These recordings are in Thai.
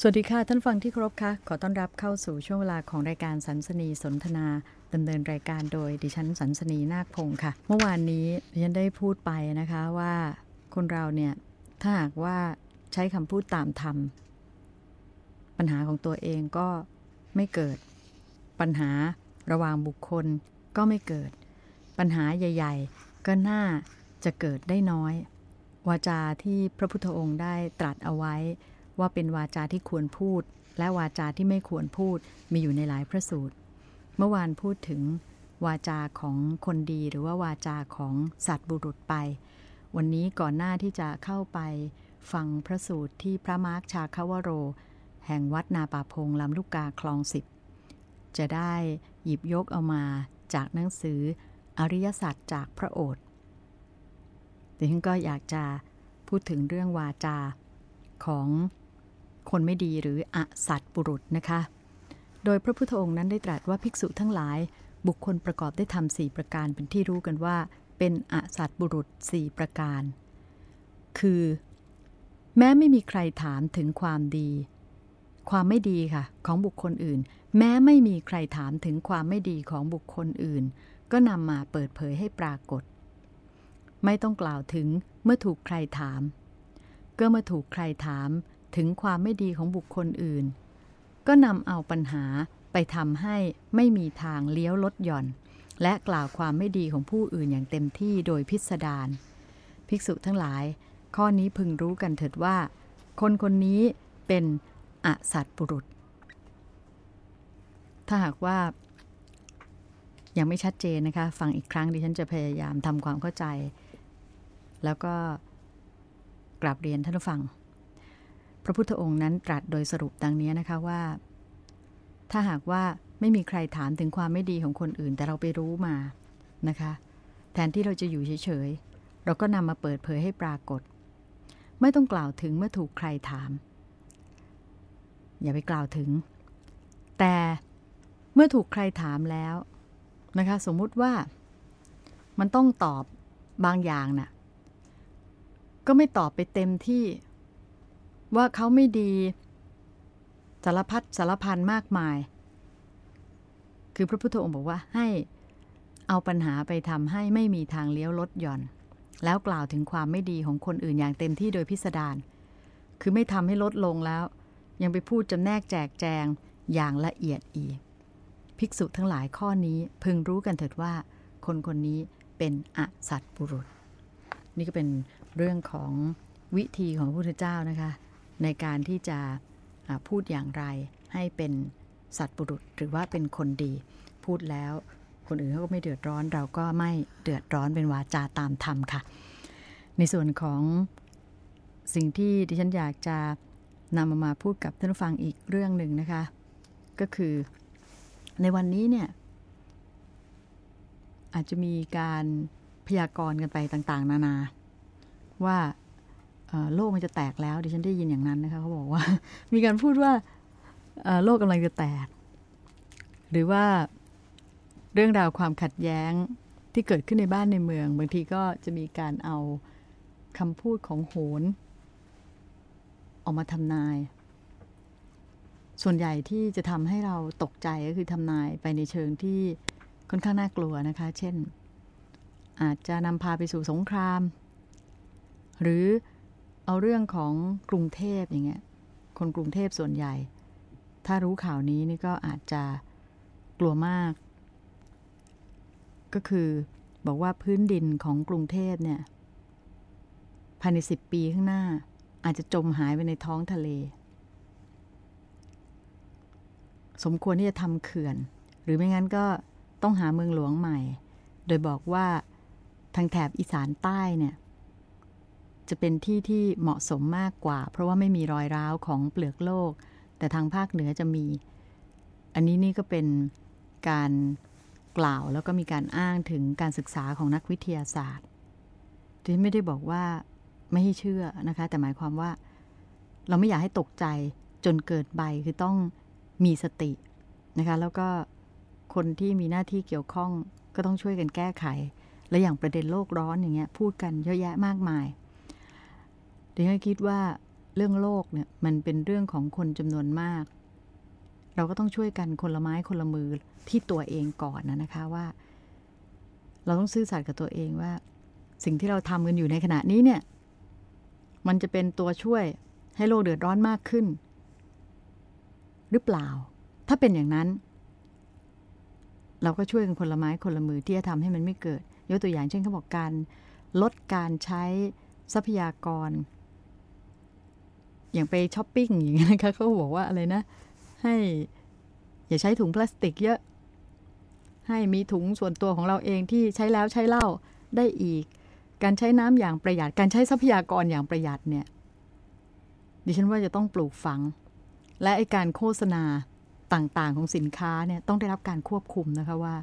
สวัสดีค่ะ ท่านฟังที่เคารพค่ะ ขอต้อนรับเข้าสู่ช่วงเวลาของรายการสันสนีสนทนาดำเนินรายการโดยดิฉันสันสนีนาคพงศ์ค่ะ เมื่อวานนี้ดิฉันได้พูดไปนะคะว่าคนเราเนี่ย ถ้าหากว่าใช้คำพูดตามธรรม ปัญหาของตัวเองก็ไม่เกิด ปัญหาระหว่างบุคคลก็ไม่เกิด ปัญหาใหญ่ ๆ ก็น่าจะเกิดได้น้อย วาจาที่พระพุทธองค์ได้ตรัสเอาไว้ ว่าเป็นวาจาที่ควรพูด และวาจาที่ไม่ควรพูดมีอยู่ในหลายพระสูตร เมื่อวานพูดถึงวาจาของคนดีหรือว่าวาจาของสัตว์บุรุษไป วันนี้ก่อนหน้าที่จะเข้าไป ฟังพระสูตรที่พระมาร์คชาคาวโร แห่งวัดนาป่าพงลำลูกกาคลองสิบจะได้หยิบยกเอามาจากหนังสืออริยสัจจากพระโอษฐ์ดิฉันก็อยากจะพูดถึงเรื่องวาจาของ คนไม่ดีหรืออสัตบุรุษนะคะ โดยพระพุทธองค์นั้นได้ตรัสว่าภิกษุทั้งหลาย บุคคลประกอบได้ทำสี่ประการเป็นที่รู้กันว่า เป็นอสัตบุรุษสี่ประการ คือ แม้ไม่มีใครถามถึงความดี ความไม่ดีค่ะ ของบุคคลอื่น แม้ไม่มีใครถามถึงความไม่ดีของบุคคลอื่น ก็นำมาเปิดเผยให้ปรากฏ ไม่ต้องกล่าวถึงเมื่อถูกใครถาม ก็เมื่อถูกใครถาม ถึงความไม่ดีของบุคคลอื่น ก็นำเอาปัญหาไปทำให้ไม่มีทางเลี้ยวลดหย่อน และกล่าวความไม่ดีของผู้อื่นอย่างเต็มที่โดยพิสดารภิกษุทั้งหลาย ข้อนี้พึงรู้กันเถิดว่า คนคนนี้เป็นอสัตบุรุษ ถ้าหากว่ายังไม่ชัดเจนนะคะ ฟังอีกครั้งดิฉันจะพยายามทำความเข้าใจ แล้วก็กราบเรียนท่านผู้ฟัง พระพุทธองค์นั้นตรัสโดยสรุปดังนี้นะคะว่า ถ้าหากว่าไม่มีใครถามถึงความไม่ดีของคนอื่น แต่เราไปรู้มานะคะ แทนที่เราจะอยู่เฉยๆเราก็นำมาเปิดเผยให้ปรากฏ ไม่ต้องกล่าวถึงเมื่อถูกใครถาม อย่าไปกล่าวถึง แต่เมื่อถูกใครถามแล้วนะคะ สมมุติว่ามันต้องตอบบางอย่างนะ่ะก็ไม่ตอบไปเต็มที่ ว่าเขาไม่ดี สารพัดสารพันมากมาย คือพระพุทธองค์บอกว่าให้เอาปัญหาไปทำให้ไม่มีทางเลี้ยวลดหย่อน แล้วกล่าวถึงความไม่ดีของคนอื่นอย่างเต็มที่โดยพิสดารคือไม่ทำให้ลดลงแล้ว ยังไปพูดจำแนกแจกแจงอย่างละเอียดอีก ภิกษุทั้งหลายข้อนี้พึงรู้กันเถิดว่า คนคนนี้เป็นอสัตบุรุษ นี่ก็เป็นเรื่องของวิธีของพระพุทธเจ้านะคะ ในการที่จะพูดอย่างไรให้เป็นสัตว์บุรุษหรือว่าเป็นคนดี พูดแล้วคนอื่นเขาก็ไม่เดือดร้อน เราก็ไม่เดือดร้อนเป็นวาจาตามธรรมค่ะ ในส่วนของสิ่งที่ดิฉันอยากจะนำมามาพูดกับท่านฟังอีกเรื่องหนึ่งนะคะ ก็คือในวันนี้เนี่ย อาจจะมีการพยากรณ์กันไปต่าง ๆ นานา ว่า โลกมันจะแตกแล้วดิฉันได้ยินอย่างนั้นนะคะเขาบอกว่า มีการพูดว่าโลกกำลังจะแตก หรือว่าเรื่องราวความขัดแย้งที่เกิดขึ้นในบ้านในเมือง บางทีก็จะมีการเอาคำพูดของโหนออกมาทำนาย ส่วนใหญ่ที่จะทำให้เราตกใจก็คือทำนายไปในเชิงที่ค่อนข้างน่ากลัวนะคะ เช่น อาจจะนำพาไปสู่สงคราม หรือ เอาเรื่องของกรุงเทพอย่างเงี้ย คนกรุงเทพส่วนใหญ่ ถ้ารู้ข่าวนี้นี่ก็อาจจะกลัวมาก ก็คือบอกว่าพื้นดินของกรุงเทพเนี่ย ภายในสิบปีข้างหน้า อาจจะจมหายไปในท้องทะเล สมควรที่จะทำเขื่อน หรือไม่งั้นก็ต้องหาเมืองหลวงใหม่ โดยบอกว่าทางแถบอีสานใต้เนี่ย จะเป็นที่ที่เหมาะสมมากกว่า เพราะว่าไม่มีรอยร้าวของเปลือกโลก แต่ทางภาคเหนือจะมี อันนี้นี่ก็เป็นการกล่าวแล้วก็มีการอ้างถึงการศึกษาของนักวิทยาศาสตร์ที่ไม่ได้บอกว่าไม่ให้เชื่อนะคะ แต่หมายความว่า เราไม่อยากให้ตกใจจนเกิดใบคือต้องมีสตินะคะ แล้วก็คนที่มีหน้าที่เกี่ยวข้องก็ต้องช่วยกันแก้ไข และอย่างประเด็นโลกร้อนอย่างเงี้ยพูดกันเยอะแยะมากมาย ดิฉันคิดว่าเรื่องโลกเนี่ยมันเป็นเรื่องของคนจำนวนมาก เราก็ต้องช่วยกันคนละไม้คนละมือที่ตัวเองก่อนนะนะคะว่า เราต้องซื่อสัตย์กับตัวเองว่า สิ่งที่เราทำกันอยู่ในขณะนี้เนี่ย มันจะเป็นตัวช่วยให้โลกเดือดร้อนมากขึ้น หรือเปล่า ถ้าเป็นอย่างนั้น เราก็ช่วยกันคนละไม้คนละมือที่จะทำให้มันไม่เกิด ยกตัวอย่างเช่นเขาบอกการลดการใช้ทรัพยากร อย่างไปช้อปปิ้งอย่างเงี้ยนะคะเขาบอกว่าอะไรนะ ให้อย่าใช้ถุงพลาสติกเยอะ ให้มีถุงส่วนตัวของเราเองที่ใช้แล้วใช้เล่าได้อีก การใช้น้ำอย่างประหยัด การใช้ทรัพยากรอย่างประหยัดเนี่ย ดิฉันว่าจะต้องปลูกฝัง และไอการโฆษณาต่างๆของสินค้าเนี่ยต้องได้รับการควบคุมนะคะว่า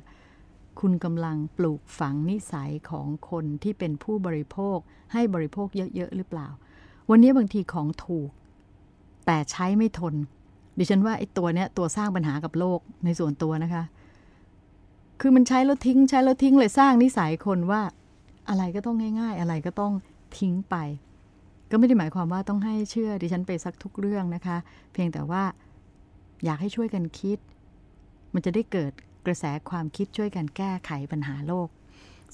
คุณกำลังปลูกฝังนิสัยของคนที่เป็นผู้บริโภค ให้บริโภคเยอะ ๆ หรือเปล่า วันนี้บางทีของถูก แต่ใช้ไม่ทน ดิฉันว่าไอ้ตัวเนี้ยตัวสร้างปัญหากับโลกในส่วนตัวนะคะ คือมันใช้แล้วทิ้งใช้แล้วทิ้งเลยสร้างนิสัยคนว่า อะไรก็ต้องง่าย ๆ อะไรก็ต้องทิ้งไป ก็ไม่ได้หมายความว่าต้องให้เชื่อดิฉันไปสักทุกเรื่องนะคะ เพียงแต่ว่าอยากให้ช่วยกันคิด มันจะได้เกิดกระแสความคิดช่วยกันแก้ไขปัญหาโลก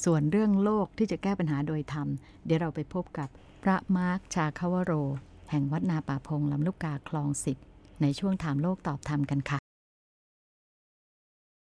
ส่วนเรื่องโลกที่จะแก้ปัญหาโดยธรรม เดี๋ยวเราไปพบกับพระมาร์คชาคาวโร แห่งวัดนาป่าพงลำลูกกาคลองสิบในช่วงถามโลกตอบธรรมกันค่ะ